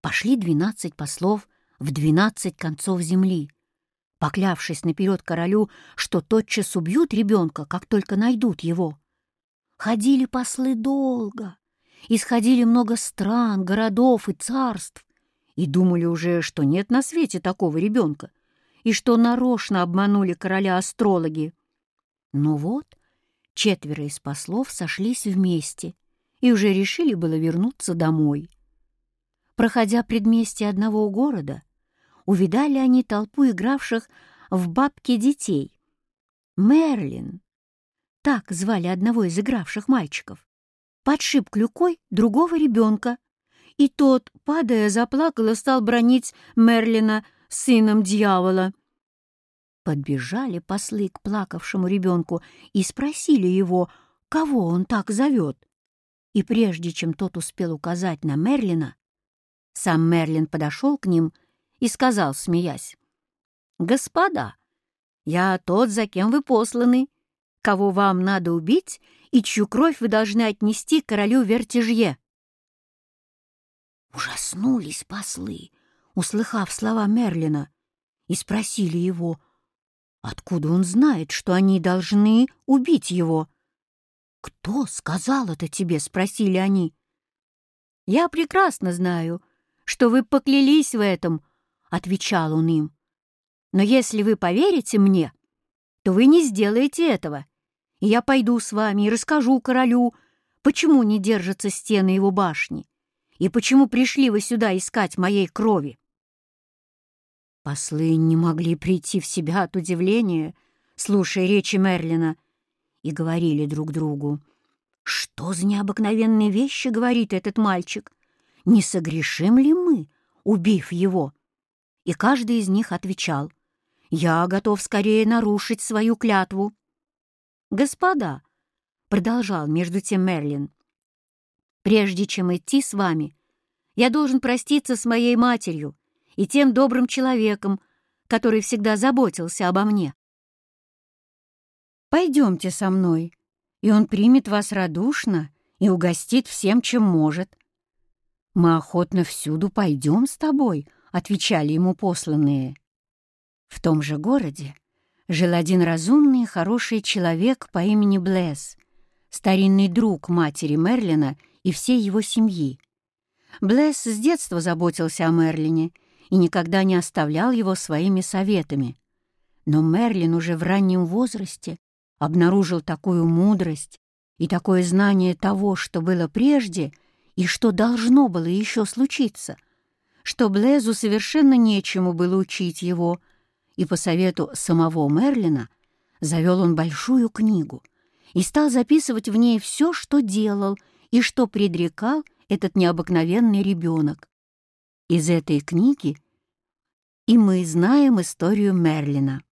Пошли двенадцать послов в двенадцать концов земли, поклявшись наперед королю, что тотчас убьют ребенка, как только найдут его. Ходили послы долго, исходили много стран, городов и царств, и думали уже, что нет на свете такого ребенка, и что нарочно обманули короля астрологи. Но вот четверо из послов сошлись вместе и уже решили было вернуться домой. Проходя предместье одного города, увидали они толпу игравших в бабки детей. Мерлин, так звали одного из игравших мальчиков, подшиб клюкой другого ребенка, и тот, падая, заплакал и стал бронить Мерлина сыном дьявола. Подбежали послы к плакавшему ребенку и спросили его, кого он так зовет. И прежде чем тот успел указать на Мерлина, сам Мерлин подошел к ним и сказал, смеясь, «Господа, я тот, за кем вы посланы, кого вам надо убить и чью кровь вы должны отнести королю Вертижье». Ужаснулись послы, услыхав слова Мерлина, и спросили его, откуда он знает, что они должны убить его. «Кто сказал это тебе?» — спросили они. «Я прекрасно знаю, что вы поклялись в этом», — отвечал он им. «Но если вы поверите мне, то вы не сделаете этого, и я пойду с вами и расскажу королю, почему не держатся стены его башни, и почему пришли вы сюда искать моей крови». Послы не могли прийти в себя от удивления, слушая речи Мерлина, и говорили друг другу, «Что за необыкновенные вещи говорит этот мальчик? Не согрешим ли мы, убив его?» И каждый из них отвечал, «Я готов скорее нарушить свою клятву». «Господа», — продолжал между тем Мерлин, «прежде чем идти с вами, я должен проститься с моей матерью и тем добрым человеком, который всегда заботился обо мне. Пойдемте со мной, и он примет вас радушно и угостит всем, чем может. Мы охотно всюду пойдем с тобой, — отвечали ему посланные. В том же городе жил один разумный и хороший человек по имени Блесс, старинный друг матери Мерлина и всей его семьи. Блесс с детства заботился о Мерлине и никогда не оставлял его своими советами. Но Мерлин уже в раннем возрасте обнаружил такую мудрость и такое знание того, что было прежде и что должно было еще случиться — что Блезу совершенно нечему было учить его, и по совету самого Мерлина завел он большую книгу и стал записывать в ней все, что делал и что предрекал этот необыкновенный ребенок. Из этой книги и мы знаем историю Мерлина.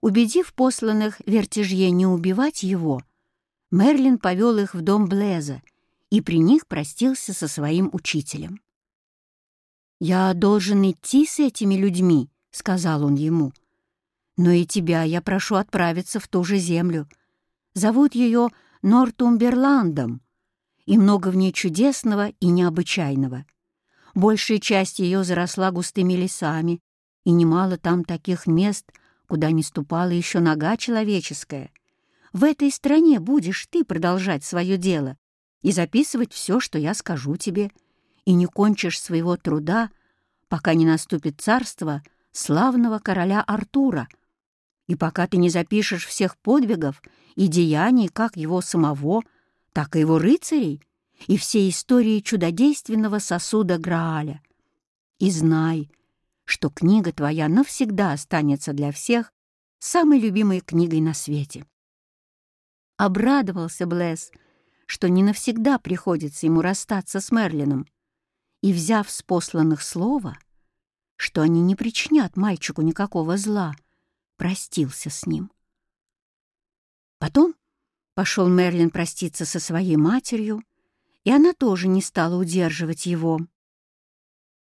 Убедив посланных вертежье не убивать его, Мерлин повел их в дом Блеза и при них простился со своим учителем. «Я должен идти с этими людьми», — сказал он ему. «Но и тебя я прошу отправиться в ту же землю. Зовут ее Нортумберландом, и много в ней чудесного и необычайного. Большая часть ее заросла густыми лесами, и немало там таких мест, куда не ступала еще нога человеческая. В этой стране будешь ты продолжать свое дело и записывать все, что я скажу тебе, и не кончишь своего труда, пока не наступит царство славного короля Артура, и пока ты не запишешь всех подвигов и деяний как его самого, так и его рыцарей, и всей истории чудодейственного сосуда Грааля. И знай, что книга твоя навсегда останется для всех самой любимой книгой на свете. Обрадовался Блесс, что не навсегда приходится ему расстаться с Мерлином, и, взяв с посланных слова, что они не причинят мальчику никакого зла, простился с ним. Потом пошел Мерлин проститься со своей матерью, и она тоже не стала удерживать его.